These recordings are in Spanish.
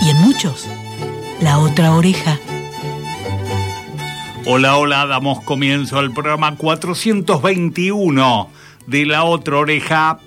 y en muchos la otra oreja. Hola, hola, damos comienzo al programa 421 de La Otra Oreja.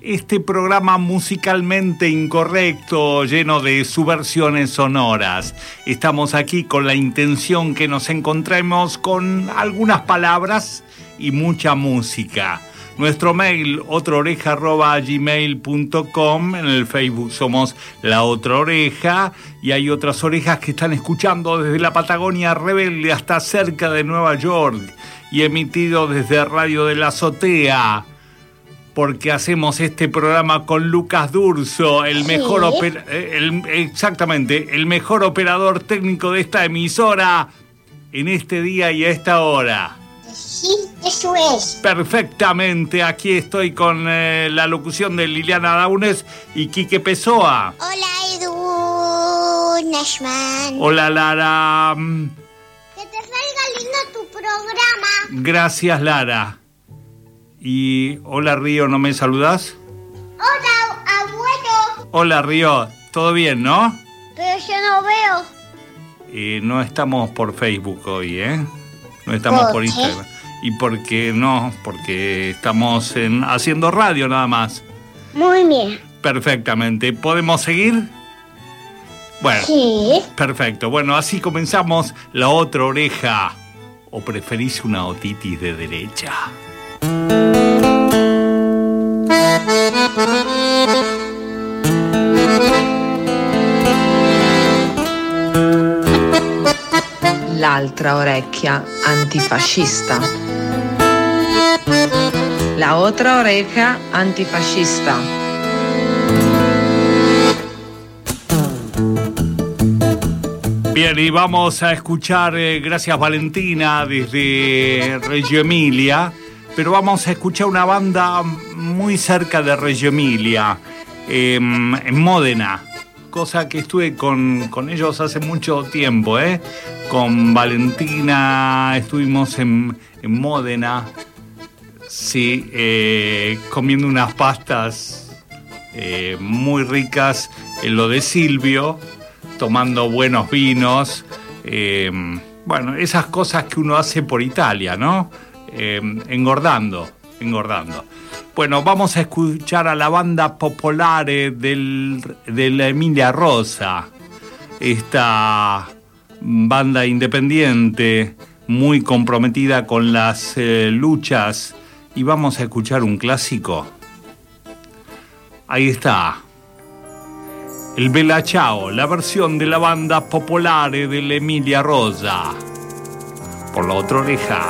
Este programa musicalmente incorrecto, lleno de subversiones sonoras. Estamos aquí con la intención que nos encontremos con algunas palabras y mucha música. Nuestro mail, otraoreja.gmail.com. En el Facebook somos La Otra Oreja. Y hay otras orejas que están escuchando desde la Patagonia Rebelde hasta cerca de Nueva York. Y emitido desde Radio de la Azotea. Porque hacemos este programa con Lucas Durso, el mejor eh, exactamente, el mejor operador técnico de esta emisora en este día y a esta hora. Sí, eso es. Perfectamente, aquí estoy con eh, la locución de Liliana Daunes y Quique Pessoa. Hola, Edu Nashman. Hola, Lara. Que te salga lindo tu programa. Gracias, Lara. Y hola, Río, ¿no me saludas? Hola, abuelo. Hola, Río. ¿Todo bien, no? Pero yo no veo. Eh, no estamos por Facebook hoy, ¿eh? No estamos por, Instagram. ¿Y por qué no? Porque estamos en, haciendo radio nada más. Muy bien. Perfectamente. ¿Podemos seguir? Bueno. Sí. Perfecto. Bueno, así comenzamos la otra oreja. ¿O preferís una otitis de derecha? l'altra orecchia antifascista. La otra oreja antifascista. Bien, y vamos a escuchar, eh, gracias Valentina, desde Reggio Emilia, pero vamos a escuchar una banda muy cerca de Reggio Emilia, em, en Módena cosa que estuve con, ellos hace mucho tiempo, ¿eh? Con Valentina estuvimos en, Módena, sí, eh, comiendo unas pastas eh, muy ricas en lo de Silvio, tomando buenos vinos, eh, bueno, esas cosas que uno hace por Italia, ¿no? engordando, engordando. Bueno, vamos a escuchar a la banda popular del, de la Emilia Rosa, esta banda independiente muy comprometida con las eh, luchas y vamos a escuchar un clásico. Ahí está. El Bella Ciao, la versión de la banda popular de Emilia Rosa. Por la otra oreja.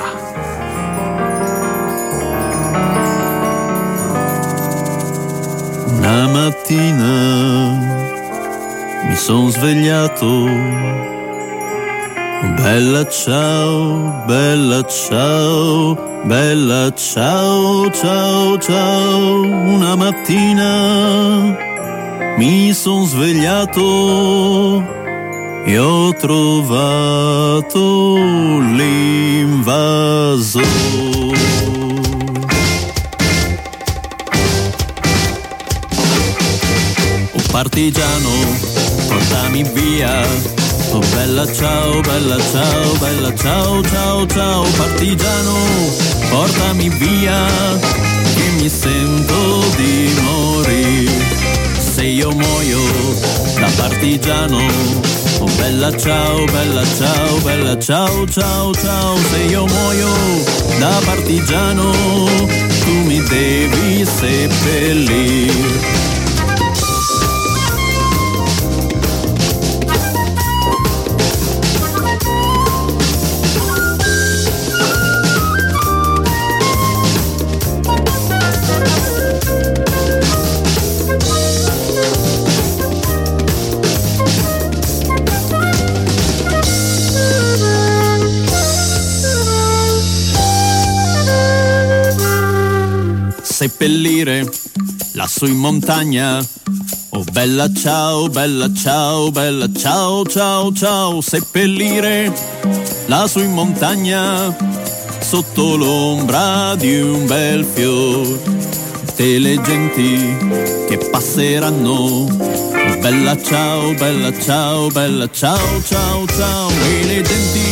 Una mattina mi son svegliato. Bella ciao, bella ciao, bella ciao, ciao, ciao. Una mattina mi son svegliato e ho trovato l'invasore. partigiano, portami via. Oh bella ciao, bella ciao, bella ciao, ciao, ciao, partigiano, portami via, che mi sento di morire. Se io muoio da partigiano, oh bella ciao, bella ciao, bella ciao, ciao, ciao, se io muoio da partigiano, tu mi devi seppellire. Seppellire lassù in montagna. Oh bella ciao, bella ciao, bella ciao, ciao, ciao, seppellire lassù in montagna sotto l'ombra di un bel fiore e le genti che passeranno. Oh, bella ciao, bella ciao, bella ciao, ciao, ciao. E le genti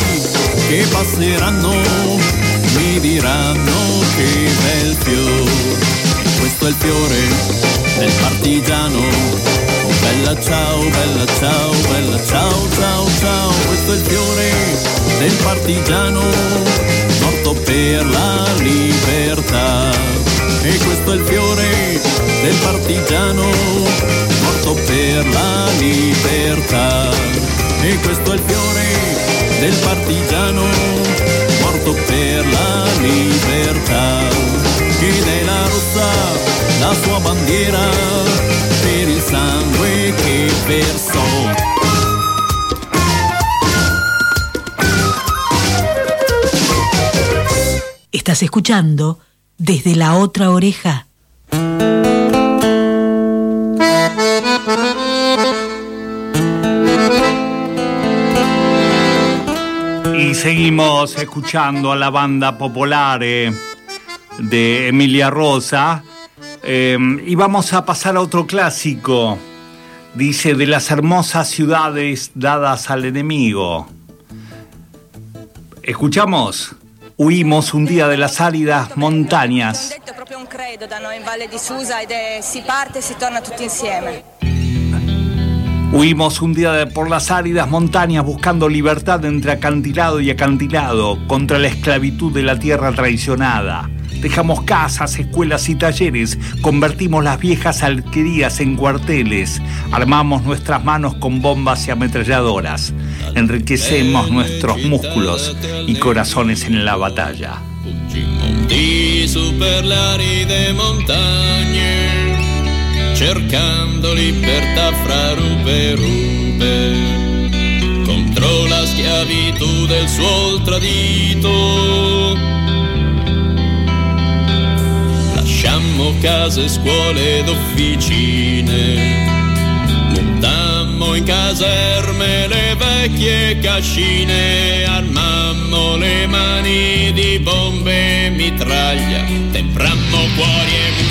che passeranno mi diranno che bel fiore. Questo è il fiore del partigiano. Bella ciao, bella ciao, bella ciao, ciao, ciao. Questo è il fiore del partigiano morto per la libertà e questo è il fiore del partigiano morto per la libertà e questo è il fiore del partigiano morto per la libertà ed è la rossa la sua bandiera per il sangue che versò Estás escuchando desde la otra oreja. Seguimos escuchando a la banda popular de Emilia Rosa. Em, y vamos a pasar a otro clásico. Dice, de las hermosas ciudades dadas al enemigo. ¿Escuchamos? Huimos un día de las áridas montañas. un credo da Valle Susa si parte e torna. Huimos un día de, por las áridas montañas buscando libertad entre acantilado y acantilado contra la esclavitud de la tierra traicionada. Dejamos casas, escuelas y talleres, convertimos las viejas alquerías en cuarteles, armamos nuestras manos con bombas y ametralladoras, enriquecemos nuestros músculos y corazones en la batalla. aride montagne, cercando libertà fra rupe rupe, contro la schiavitù del suo tradito Lasciammo case, scuole ed officine. Montammo in caserme le vecchie cascine, armammo le mani di bombe e mitraglia, temprammo cuori e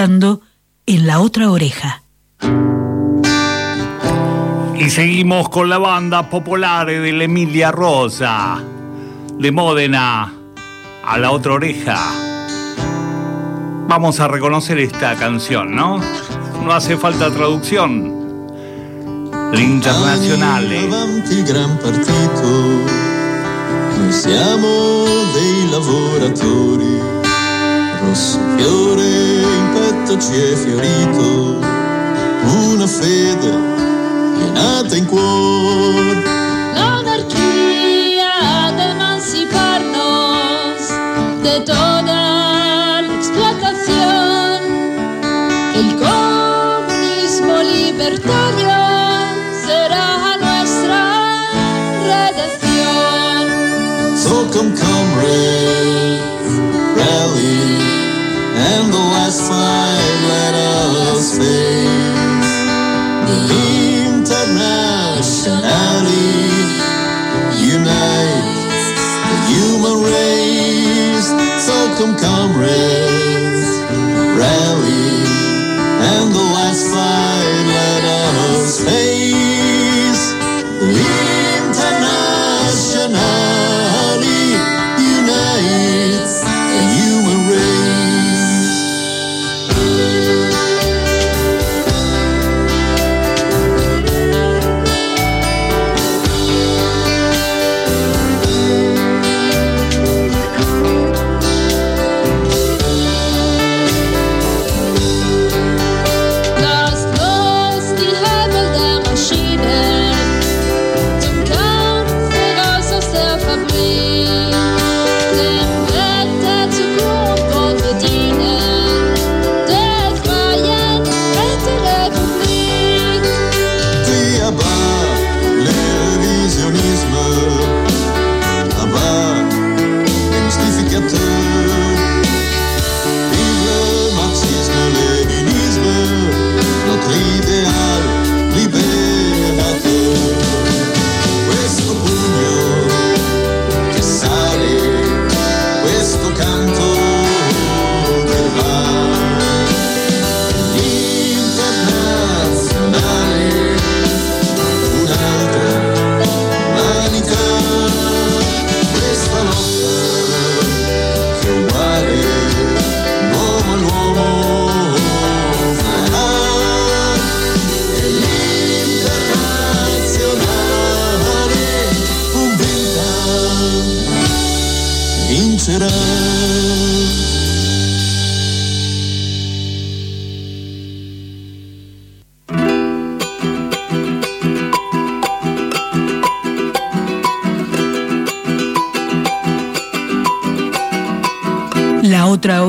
escuchando en la otra oreja. Y seguimos con la banda popular de la Emilia Rosa, de Módena a la otra oreja. Vamos a reconocer esta canción, ¿no? No hace falta traducción. Avanti gran partito, noi siamo dei lavoratori, rosso fiore in petto ci è fiorito, una fede è nata in cuore. La anarquía de emanciparnos de toda la explotación. El comunismo libertario será nuestra redención. So come comrades, rally, and the last fight let us face. The internationally unites the human race. So come comrades,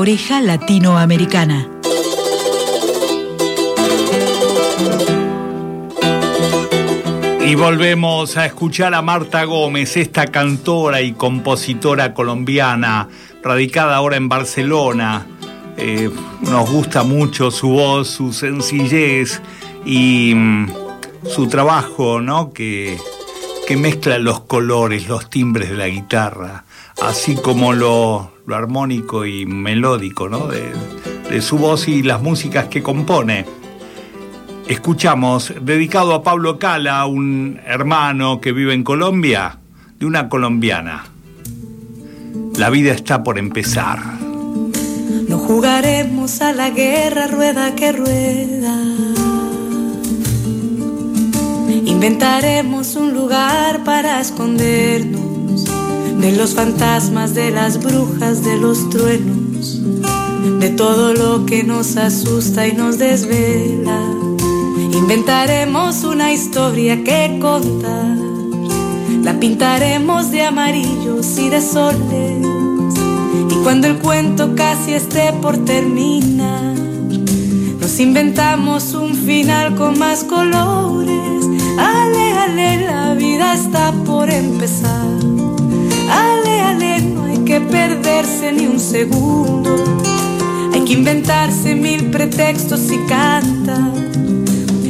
oreja latinoamericana. Y volvemos a escuchar a Marta Gómez, esta cantora y compositora colombiana, radicada ahora en Barcelona. Eh, nos gusta mucho su voz, su sencillez y mm, su trabajo, ¿no? Que, que mezcla los colores, los timbres de la guitarra, así como lo, lo armónico y melódico, ¿no? De, de su voz y las músicas que compone. Escuchamos, dedicado a Pablo Cala, un hermano que vive en Colombia, de una colombiana. La vida está por empezar. No jugaremos a la guerra rueda que rueda. Inventaremos un lugar para escondernos de los fantasmas, de las brujas, de los truenos, de todo lo que nos asusta y nos desvela. Inventaremos una historia que contar, la pintaremos de amarillos y de soles. Y cuando el cuento casi esté por terminar, nos inventamos un final con más colores. Ale, ale, la vida está por empezar. Ale, ale, no hay que perderse ni un segundo. Hay que inventarse mil pretextos y canta.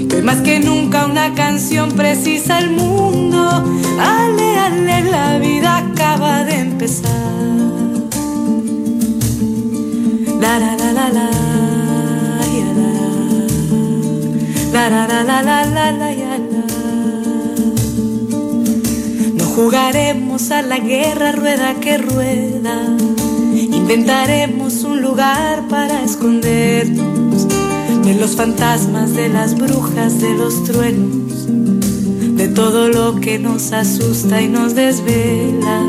Que más que nunca una canción precisa al mundo. Ale, ale, la vida acaba de empezar. La la la la la. La la la la la la la. la, la, la jugaremos a la guerra rueda que rueda. Inventaremos un lugar para escondernos de los fantasmas, de las brujas, de los truenos, de todo lo que nos asusta y nos desvela.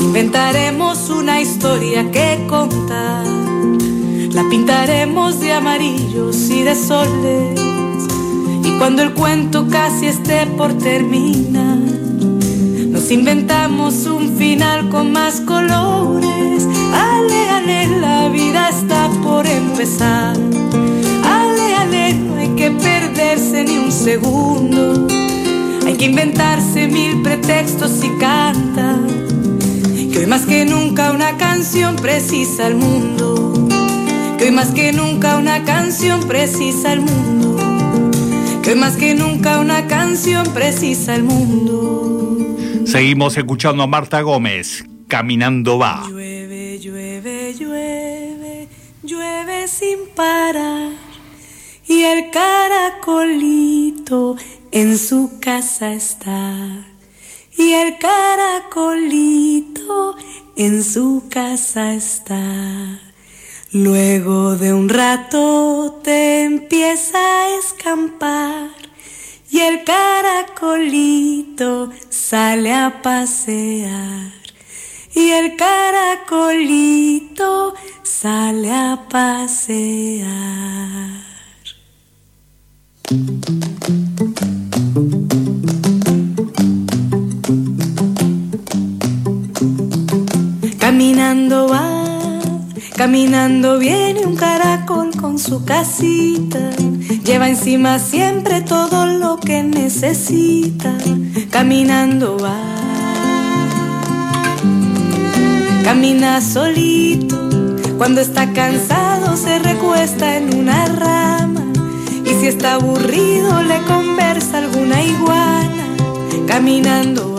Inventaremos una historia que contar. La pintaremos de amarillos y de soles. Y cuando el cuento casi esté por terminar, nos inventamos un final con más colores. Ale, ale, la vida está por empezar. Ale, ale, no hay que perderse ni un segundo. Hay que inventarse mil pretextos y cantar. Que hoy más que nunca una canción precisa al mundo. Que hoy más que nunca una canción precisa al mundo. Que hoy más que nunca una canción precisa al mundo. Seguimos escuchando a Marta Gómez, Caminando va. Llueve, llueve, llueve, llueve sin parar. Y el caracolito en su casa está. Y el caracolito en su casa está. Luego de un rato te empieza a escampar y el caracolito sale a pasear. Y el caracolito sale a pasear. Caminando viene un caracol con su casita. Lleva encima siempre todo lo que necesita. Caminando va, camina solito. Cuando está cansado se recuesta en una rama. Y si está aburrido le conversa alguna iguana. Caminando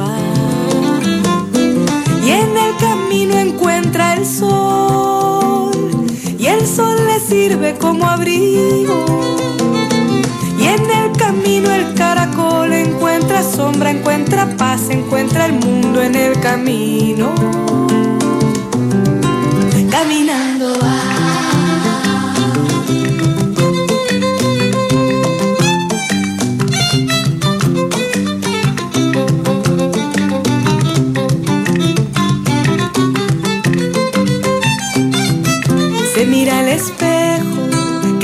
sirve como abrigo. Y en el camino el caracol encuentra sombra, encuentra paz, encuentra el mundo en el camino. Caminando va.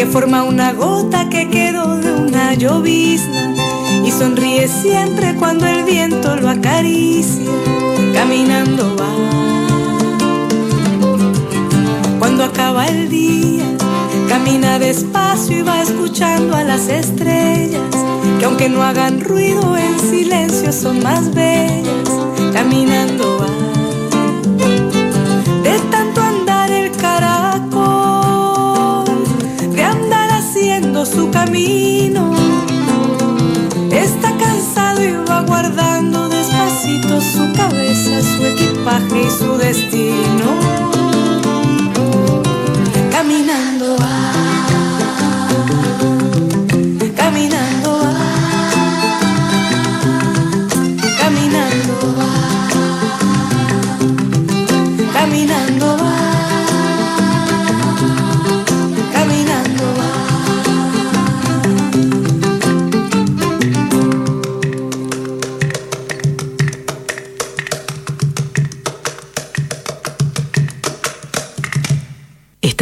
Forma una gota que quedó de una llovizna y sonríe siempre cuando el viento lo acaricia. Caminando va. Cuando acaba el día, camina despacio y va escuchando a las estrellas que aunque no hagan ruido en silencio son más bellas. Caminando va. Camino. Está cansado y va guardando despacito su cabeza, su equipaje y su destino. Caminando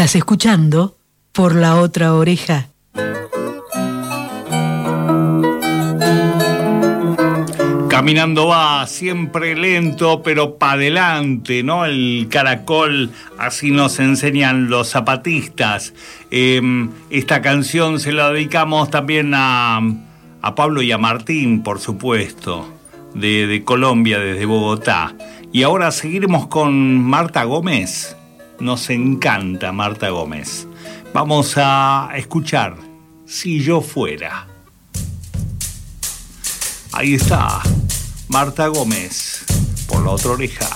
Estás escuchando por la otra oreja. Caminando va, siempre lento, pero para adelante, ¿no? El caracol, así nos enseñan los zapatistas. Eh, esta canción se la dedicamos también a, a Pablo y a Martín, por supuesto, de, de Colombia, desde Bogotá. Y ahora seguiremos con Marta Gómez. Nos encanta Marta Gómez. Vamos a escuchar Si yo fuera. Ahí está, Marta Gómez, por la otra oreja.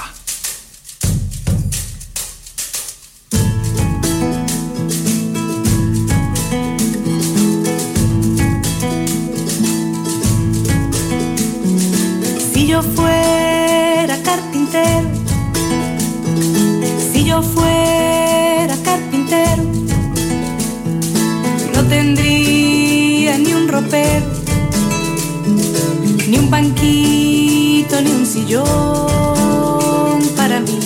Si yo fuera yo fuera carpintero, no tendría ni un ropero, ni un banquito, ni un sillón para mí.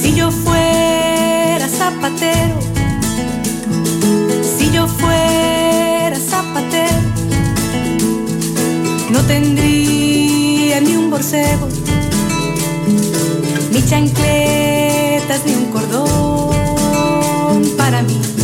Si yo fuera zapatero, si yo fuera zapatero, no tendría ni chancletas, ni un cordón para mí.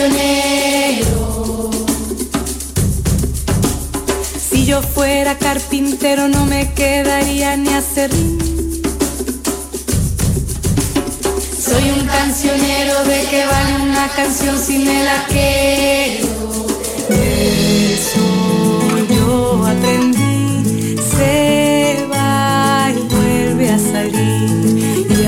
Un cancionero. Si yo fuera carpintero no me quedaría ni hacer Soy un cancionero de que vale una canción si me la quiero. Eso yo aprendí, se va y vuelve a salir. Y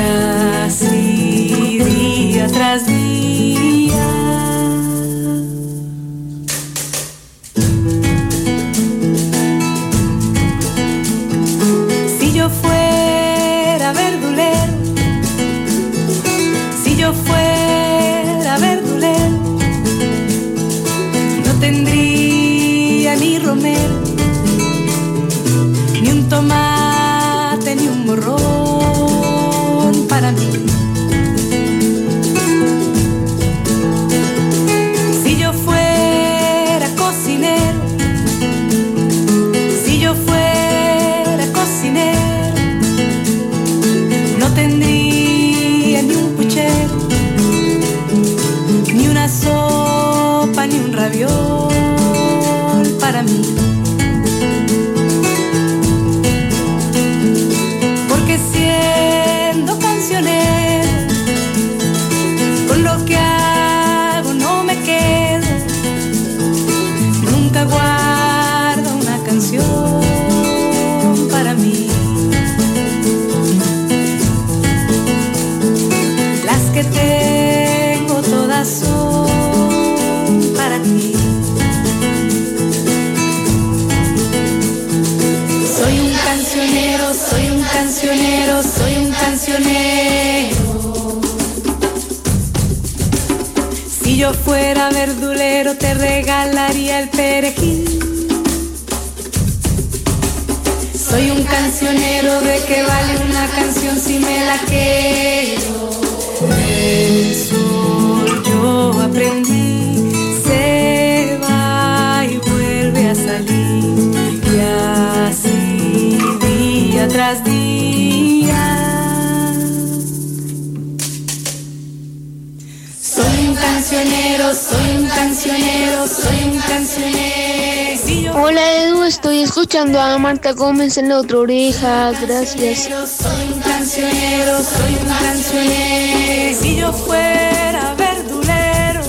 a Marta Gómez en la otra oreja, gracias. Soy un cancionero, soy un cancionero. Si yo fuera verdulero,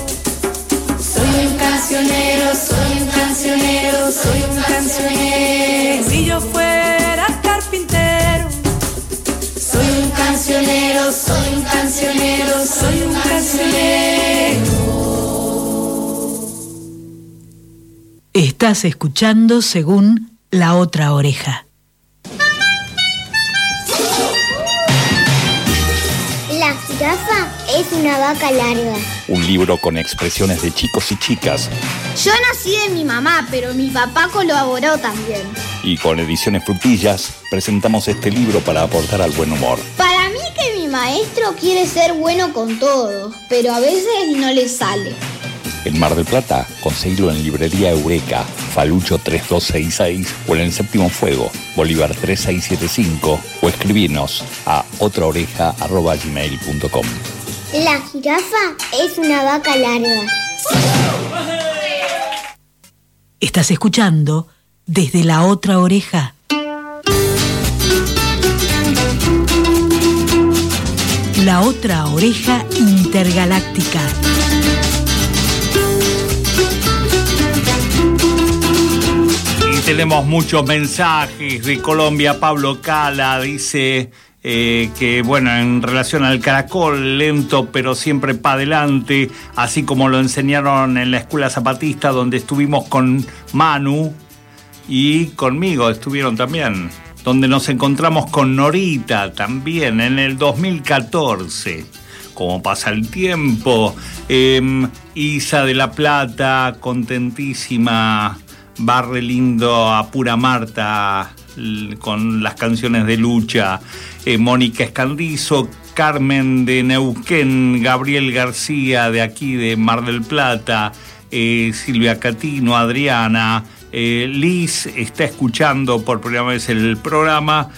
soy un cancionero, soy un cancionero, soy un cancionero. Si yo fuera carpintero, soy un cancionero, soy un cancionero, soy un cancionero. Estás escuchando según la otra oreja. La jirafa es una vaca larga. Un libro con expresiones de chicos y chicas Yo nací de mi mamá, pero mi papá colaboró también. y con ediciones frutillas presentamos este libro para aportar al buen humor. Para mí que mi maestro quiere ser bueno con todos, pero a veces no le sale. En Mar del Plata, conseguilo en Librería Eureka, Falucho 3266 o en el Séptimo Fuego, Bolívar 3675 o escribirnos a otraoreja.gmail.com. La jirafa es una vaca larga. Estás escuchando desde la otra oreja. La otra oreja intergaláctica. Tenemos muchos mensajes de Colombia. Pablo Cala dice eh, que, bueno, en relación al caracol, lento pero siempre para adelante, así como lo enseñaron en la escuela zapatista donde estuvimos con Manu y conmigo estuvieron también, donde nos encontramos con Norita también en el 2014. Como pasa el tiempo, Em, Isa de la Plata, contentísima, Barre lindo a pura Marta con las canciones de lucha, eh, Mónica Escandizo, Carmen de Neuquén, Gabriel García de aquí de Mar del Plata, eh, Silvia Catino, Adriana, eh, Liz está escuchando por primera vez el programa.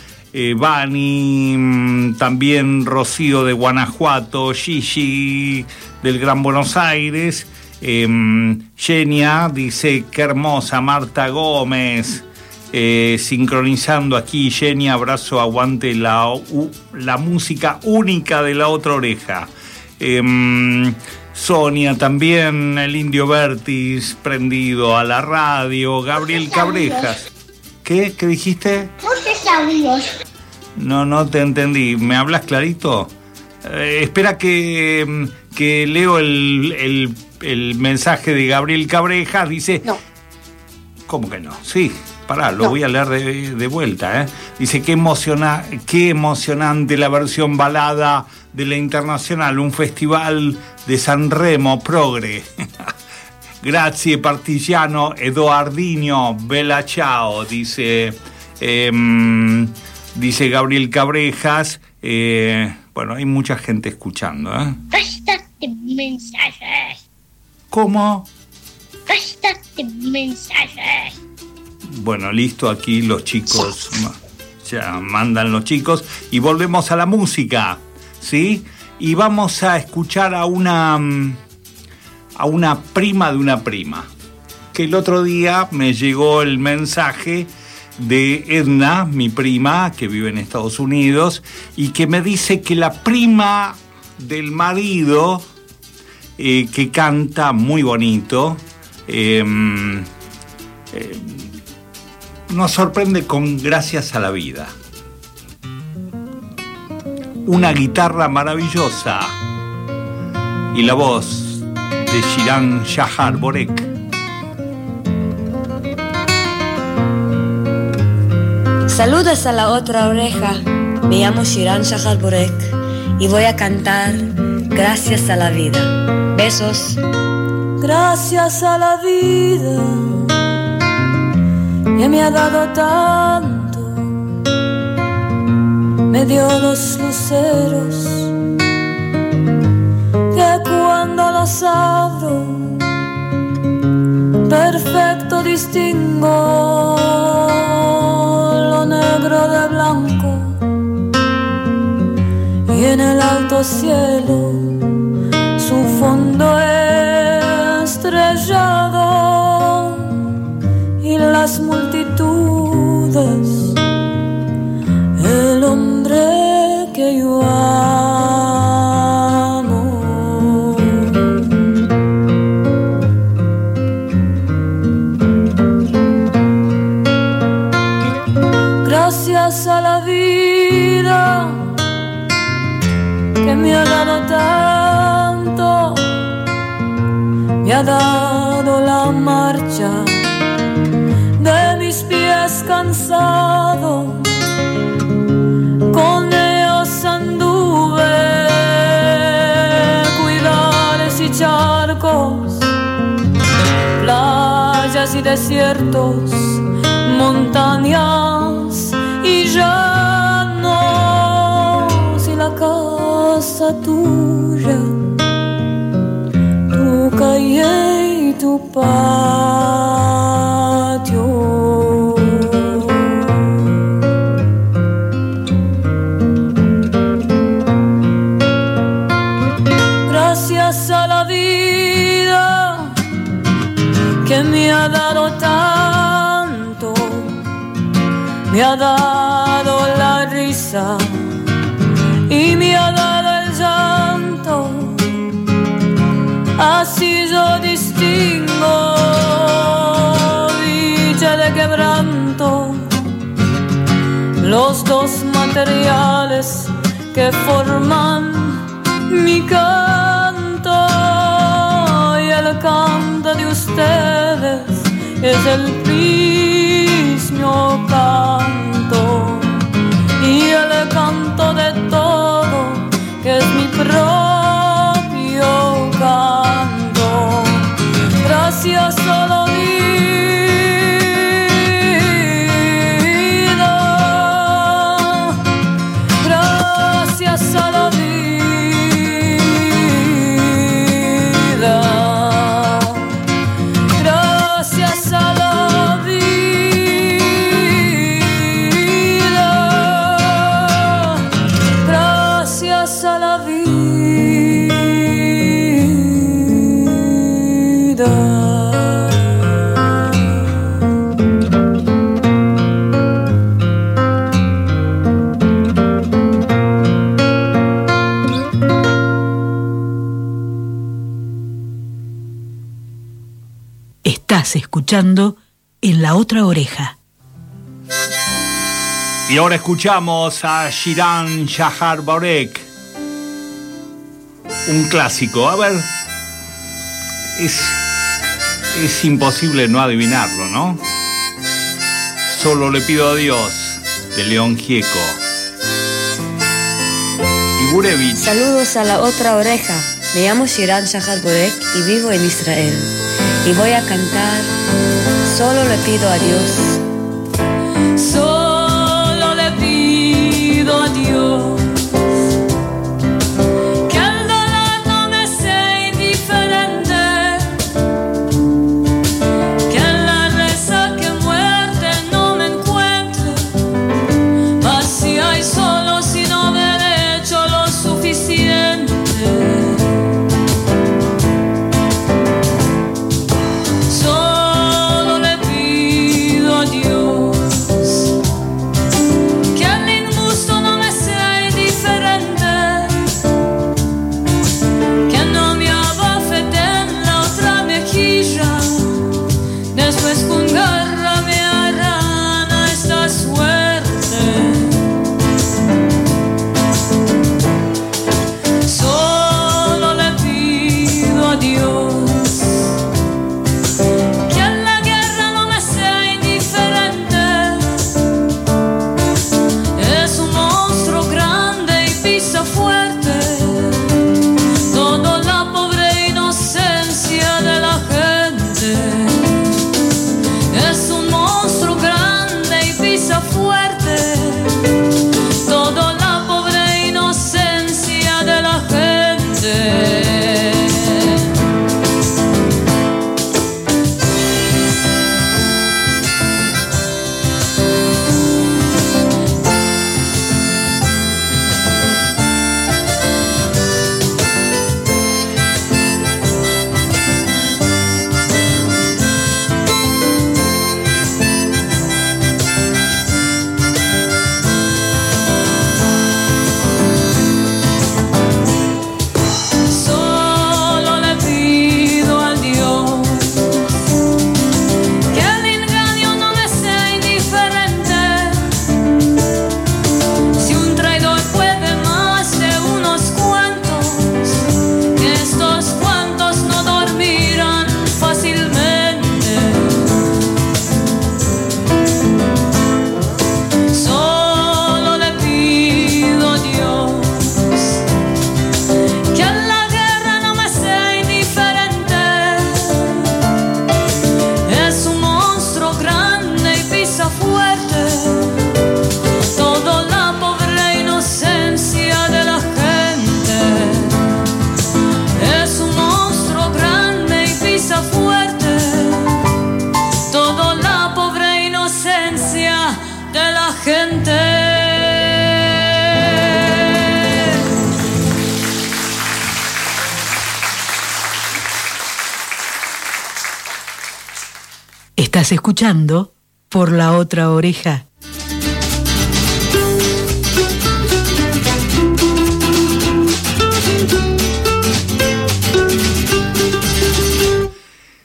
Bani, mm, también Rocío de Guanajuato, Gigi del Gran Buenos Aires, eh, Genia dice qué hermosa, Marta Gómez, eh, sincronizando aquí, Genia, abrazo, aguante la, u- la música única de la otra oreja. Em, Sonia también, el Indio Vertis prendido a la radio, Gabriel Cabrejas. ¿Qué? ¿Qué dijiste? Muchos audios. No, no te entendí. ¿Me hablas clarito? Eh, espera que, mm, que leo el, el- el mensaje de Gabriel Cabrejas. Dice... No. ¿Cómo que no? Sí, pará, lo No. voy a leer de, de vuelta. ¿eh? Dice, qué, emociona, qué emocionante la versión balada de la Internacional, un festival de San Remo Progre. Grazie partigiano Eduardinho, bella ciao, dice, em, dice Gabriel Cabrejas. Eh, bueno, hay mucha gente escuchando. ¿eh? Mensajes. ¿Cómo? Basta de mensajes. Bueno, listo, aquí los chicos ya mandan los chicos y volvemos a la música, ¿sí? Y vamos a escuchar a una mm, a una prima de una prima. Que el otro día me llegó el mensaje de Edna, mi prima, que vive en Estados Unidos, y que me dice que la prima del marido, eh, que canta muy bonito, em, eh, nos sorprende con Gracias a la Vida. Una guitarra maravillosa y la voz de Shiran Shahar Borek. Saludos a la otra oreja. Me llamo Shiran Shahar Burek y voy a cantar Gracias a la vida. Besos. Gracias a la vida que me ha dado tanto, me dio los luceros que cuando los abro, perfecto distingo lo negro de blanco y en el alto cielo fondo estrellado y las me ha dado la marcha de mis pies cansados. Con ellos anduve, cuidales y charcos, playas y desiertos, montañas y llanos y la casa tuya tu Gracias a la vida que me ha dado tanto, me ha dado materiales que forman mi canto. Y el canto de ustedes es el prismo en la otra oreja. Y ahora escuchamos a Shiran Shahar Barek. Un clásico. A ver, es, es imposible no adivinarlo, ¿no? Solo le pido a Dios, de León Gieco. Y Saludos a la otra oreja. Me llamo Shiran Shahar Borek y vivo en Israel y voy a cantar. Solo le pido a Dios Escuchando por la otra oreja.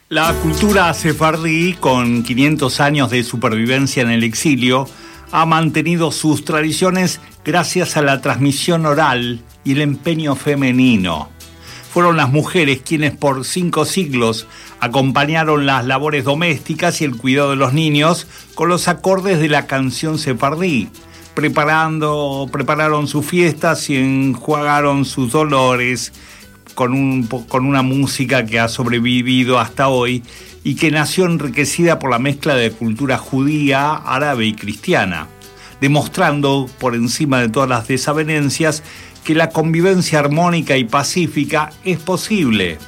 La cultura sefardí, con 500 años de supervivencia en el exilio, ha mantenido sus tradiciones gracias a la transmisión oral y el empeño femenino. Fueron las mujeres quienes por cinco siglos acompañaron las labores domésticas y el cuidado de los niños con los acordes de la canción sefardí, preparando, prepararon sus fiestas y enjuagaron sus dolores con, un, con una música que ha sobrevivido hasta hoy y que nació enriquecida por la mezcla de cultura judía, árabe y cristiana, demostrando por encima de todas las desavenencias que la convivencia armónica y pacífica es posible.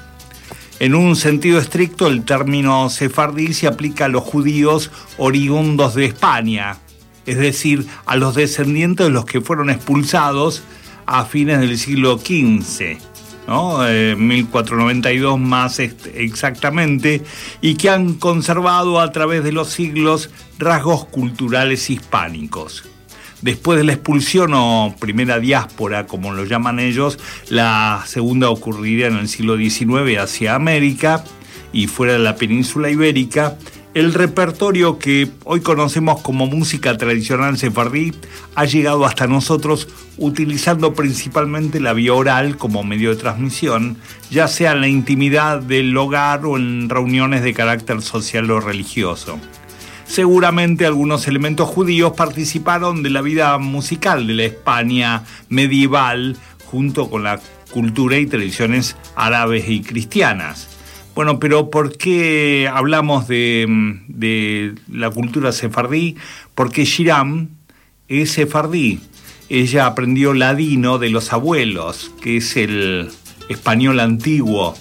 En un sentido estricto, el término sefardí se aplica a los judíos oriundos de España, es decir, a los descendientes de los que fueron expulsados a fines del siglo XV. ¿no? Eh, 1492 más exactamente, y que han conservado a través de los siglos rasgos culturales hispánicos. Después de la expulsión o primera diáspora, como lo llaman ellos, la segunda ocurriría en el siglo XIX hacia América y fuera de la península ibérica, el repertorio que hoy conocemos como música tradicional sefardí ha llegado hasta nosotros utilizando principalmente la vía oral como medio de transmisión, ya sea en la intimidad del hogar o en reuniones de carácter social o religioso. Seguramente algunos elementos judíos participaron de la vida musical de la España medieval junto con la cultura y tradiciones árabes y cristianas. Bueno, pero ¿por qué hablamos de, de la cultura sefardí? Porque Shiram es sefardí. Ella aprendió ladino de los abuelos, que es el español antiguo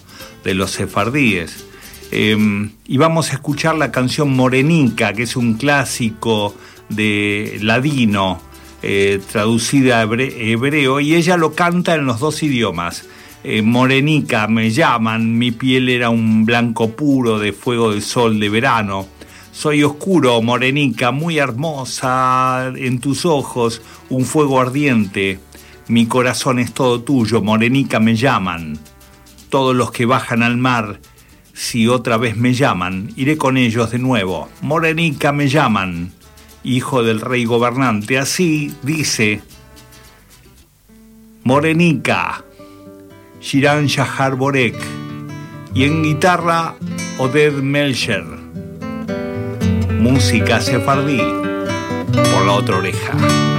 de los sefardíes. Eh, y vamos a escuchar la canción Morenica, que es un clásico de ladino, eh, traducida a hebre- hebreo, y ella lo canta en los dos idiomas. Eh, Morenica me llaman, mi piel era un blanco puro de fuego de sol de verano. Soy oscuro, morenica, muy hermosa, en tus ojos un fuego ardiente. Mi corazón es todo tuyo, morenica me llaman. Todos los que bajan al mar, si otra vez me llaman, iré con ellos de nuevo. Morenica me llaman, hijo del rey gobernante. Así dice Morenica, Shiran Shahar Borek. Y en guitarra, Oded Melcher. Música sefardí por la otra oreja.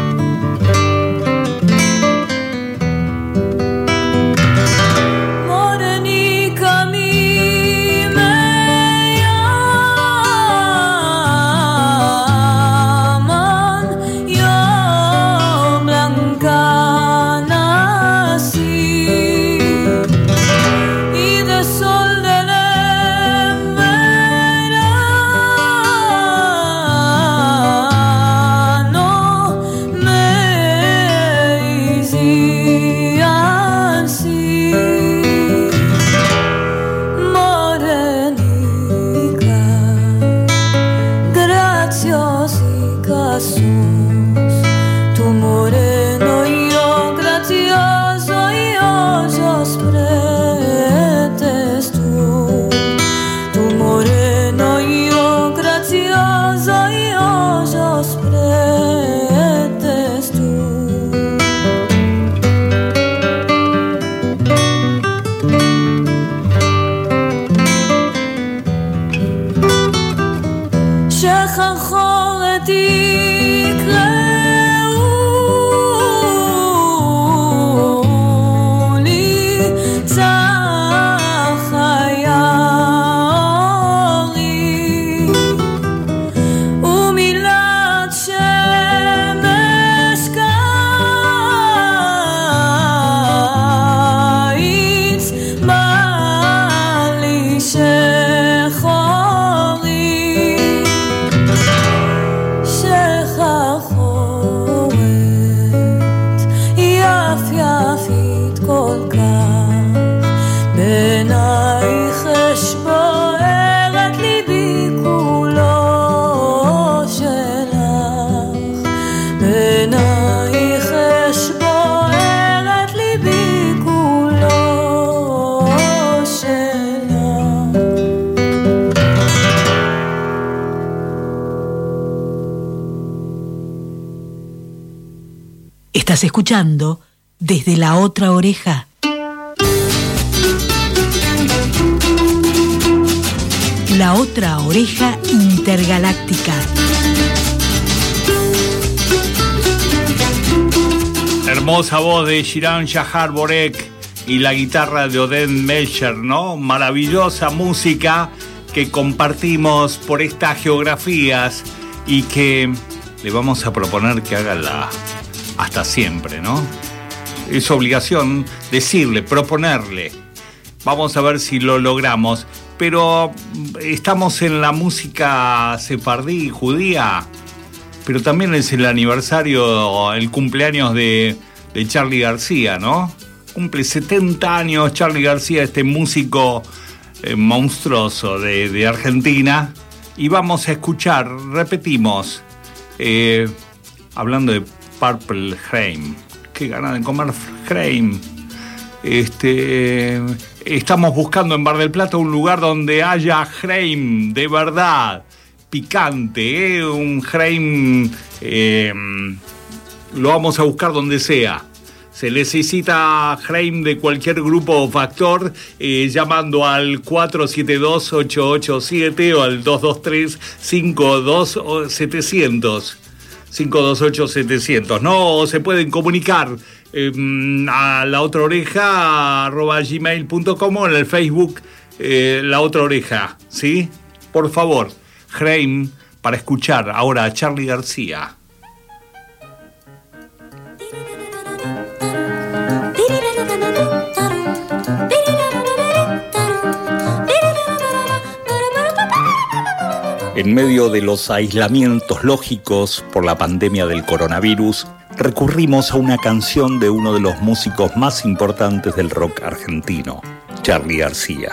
Escuchando desde la otra oreja. La otra oreja intergaláctica. Hermosa voz de Shiran Shahar Borek y la guitarra de Oden Melcher, ¿no? Maravillosa música que compartimos por estas geografías y que le vamos a proponer que haga la siempre, ¿no? Es obligación decirle, proponerle. Vamos a ver si lo logramos. Pero estamos en la música sefardí, judía, pero también es el aniversario, el cumpleaños de, de Charlie García, ¿no? Cumple 70 años Charlie García, este músico eh, monstruoso de, de Argentina. Y vamos a escuchar, repetimos, eh, hablando de Purple Frame. Qué ganas de comer Frame. Este, estamos buscando en Bar del Plata un lugar donde haya Frame de verdad, picante, ¿eh? un Frame. eh, lo vamos a buscar donde sea. Se necesita Frame de cualquier grupo o factor eh, llamando al 472-887 o al 223-52-700. 528-700. No se pueden comunicar eh, a la otra oreja arroba gmail.com o en el Facebook eh, la otra oreja. ¿Sí? Por favor, Frame para escuchar ahora a Charlie García. En medio de los aislamientos lógicos por la pandemia del coronavirus, recurrimos a una canción de uno de los músicos más importantes del rock argentino, Charlie García.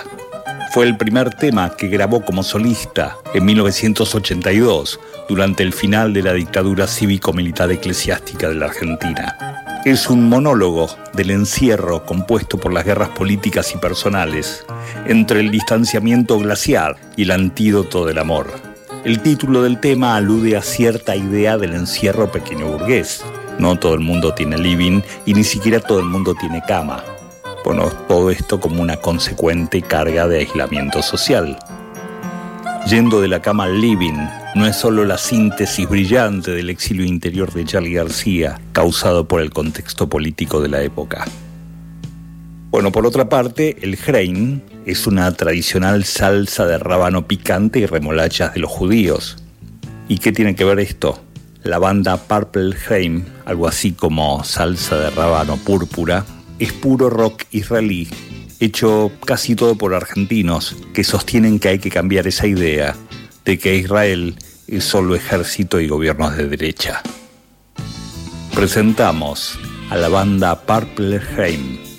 Fue el primer tema que grabó como solista en 1982, durante el final de la dictadura cívico-militar eclesiástica de la Argentina. Es un monólogo del encierro compuesto por las guerras políticas y personales, entre el distanciamiento glaciar y el antídoto del amor. El título del tema alude a cierta idea del encierro pequeño burgués. No todo el mundo tiene living y ni siquiera todo el mundo tiene cama. Bueno, todo esto como una consecuente carga de aislamiento social. Yendo de la cama al living no es solo la síntesis brillante del exilio interior de Charlie García, causado por el contexto político de la época. Bueno, por otra parte, el Hrein es una tradicional salsa de rábano picante y remolachas de los judíos. ¿Y qué tiene que ver esto? La banda Purple Hrein, algo así como salsa de rábano púrpura, es puro rock israelí, hecho casi todo por argentinos que sostienen que hay que cambiar esa idea de que Israel es solo ejército y gobiernos de derecha. Presentamos a la banda Purple Hrein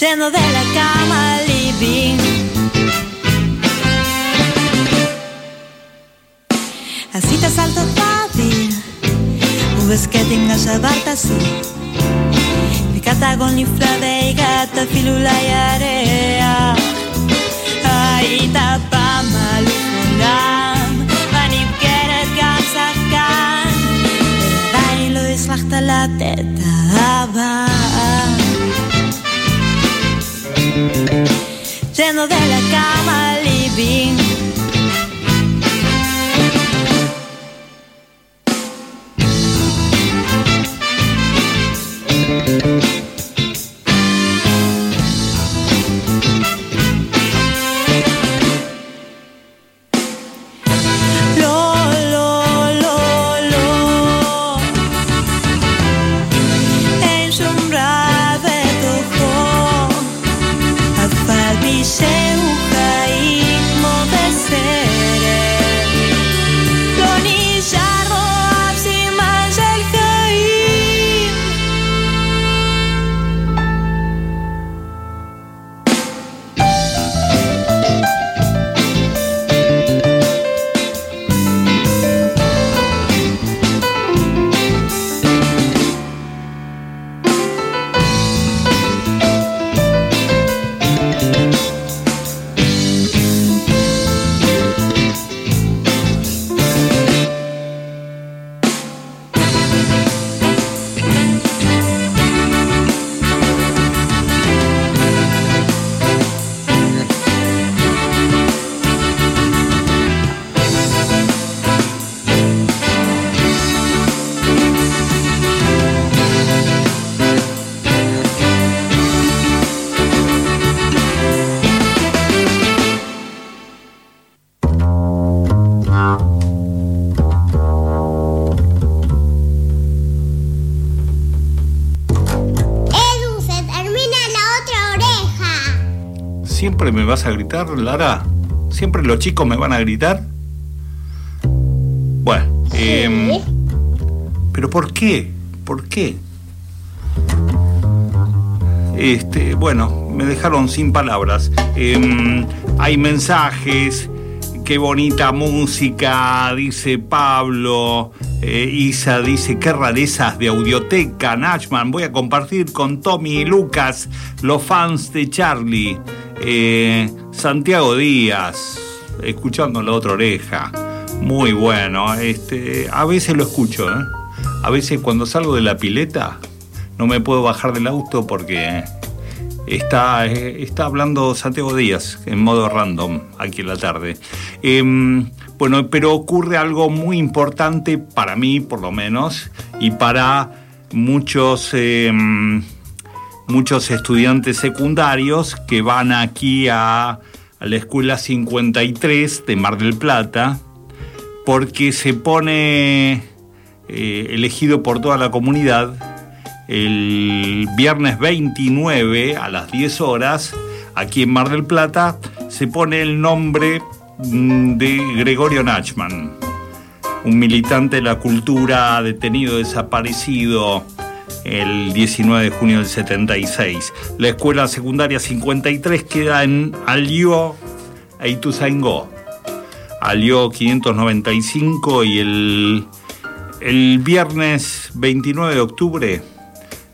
Lleno de la cama living. Así te salto fácil, ves que tenga a batasi. Picata con inflade y gata filula y area. Ahí tapa malufulam, van y quiere casa can. Bailo y slachta la teta, va. Yendo de la cama living ¿Siempre me vas a gritar, Lara? ¿Siempre los chicos me van a gritar? Bueno, em, ¿pero por qué? ¿Por qué? Este, bueno, me dejaron sin palabras. Em, hay mensajes, qué bonita música, dice Pablo. Eh, Isa dice, qué rarezas de audioteca, Nachman. Voy a compartir con Tommy y Lucas, los fans de Charlie. Eh, Santiago Díaz, escuchando la otra oreja. Muy bueno. Este, a veces lo escucho, ¿eh? A veces cuando salgo de la pileta no me puedo bajar del auto porque está, eh, está hablando Santiago Díaz en modo random aquí en la tarde. Em, bueno, pero ocurre algo muy importante para mí, por lo menos, y para muchos, em, muchos estudiantes secundarios que van aquí a, la escuela 53 de Mar del Plata, porque se pone eh, elegido por toda la comunidad el viernes 29 a las 10 horas, aquí en Mar del Plata, se pone el nombre mm, de Gregorio Nachman, un militante de la cultura detenido, desaparecido el 19 de junio del 76. La escuela secundaria 53 queda en Alió e Ituzaingó. Alió 595 y el, el viernes 29 de octubre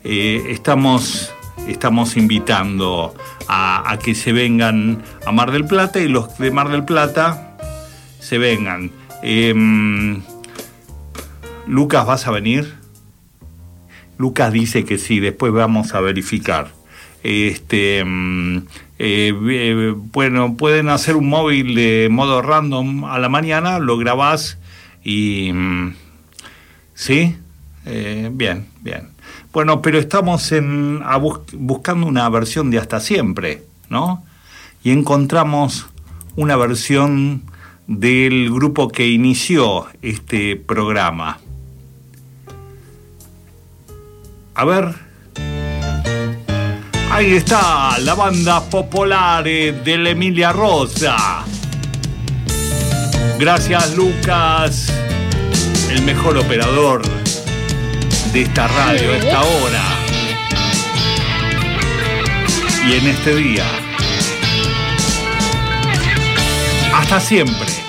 eh, estamos, estamos invitando a, que se vengan a Mar del Plata y los de Mar del Plata se vengan. Em, Lucas, ¿vas a venir? Lucas dice que sí, después vamos a verificar. Este, mm, eh, eh, bueno, pueden hacer un móvil de modo random a la mañana, lo grabás y... mm, ¿Sí? Eh, bien, bien. Bueno, pero estamos en, a bus- buscando una versión de Hasta Siempre, ¿no? Y encontramos una versión del grupo que inició este programa. A ver. Ahí está, la banda popular eh, de la Emilia Rosa. Gracias, Lucas, el mejor operador de esta radio, a esta hora. Y en este día. Hasta siempre.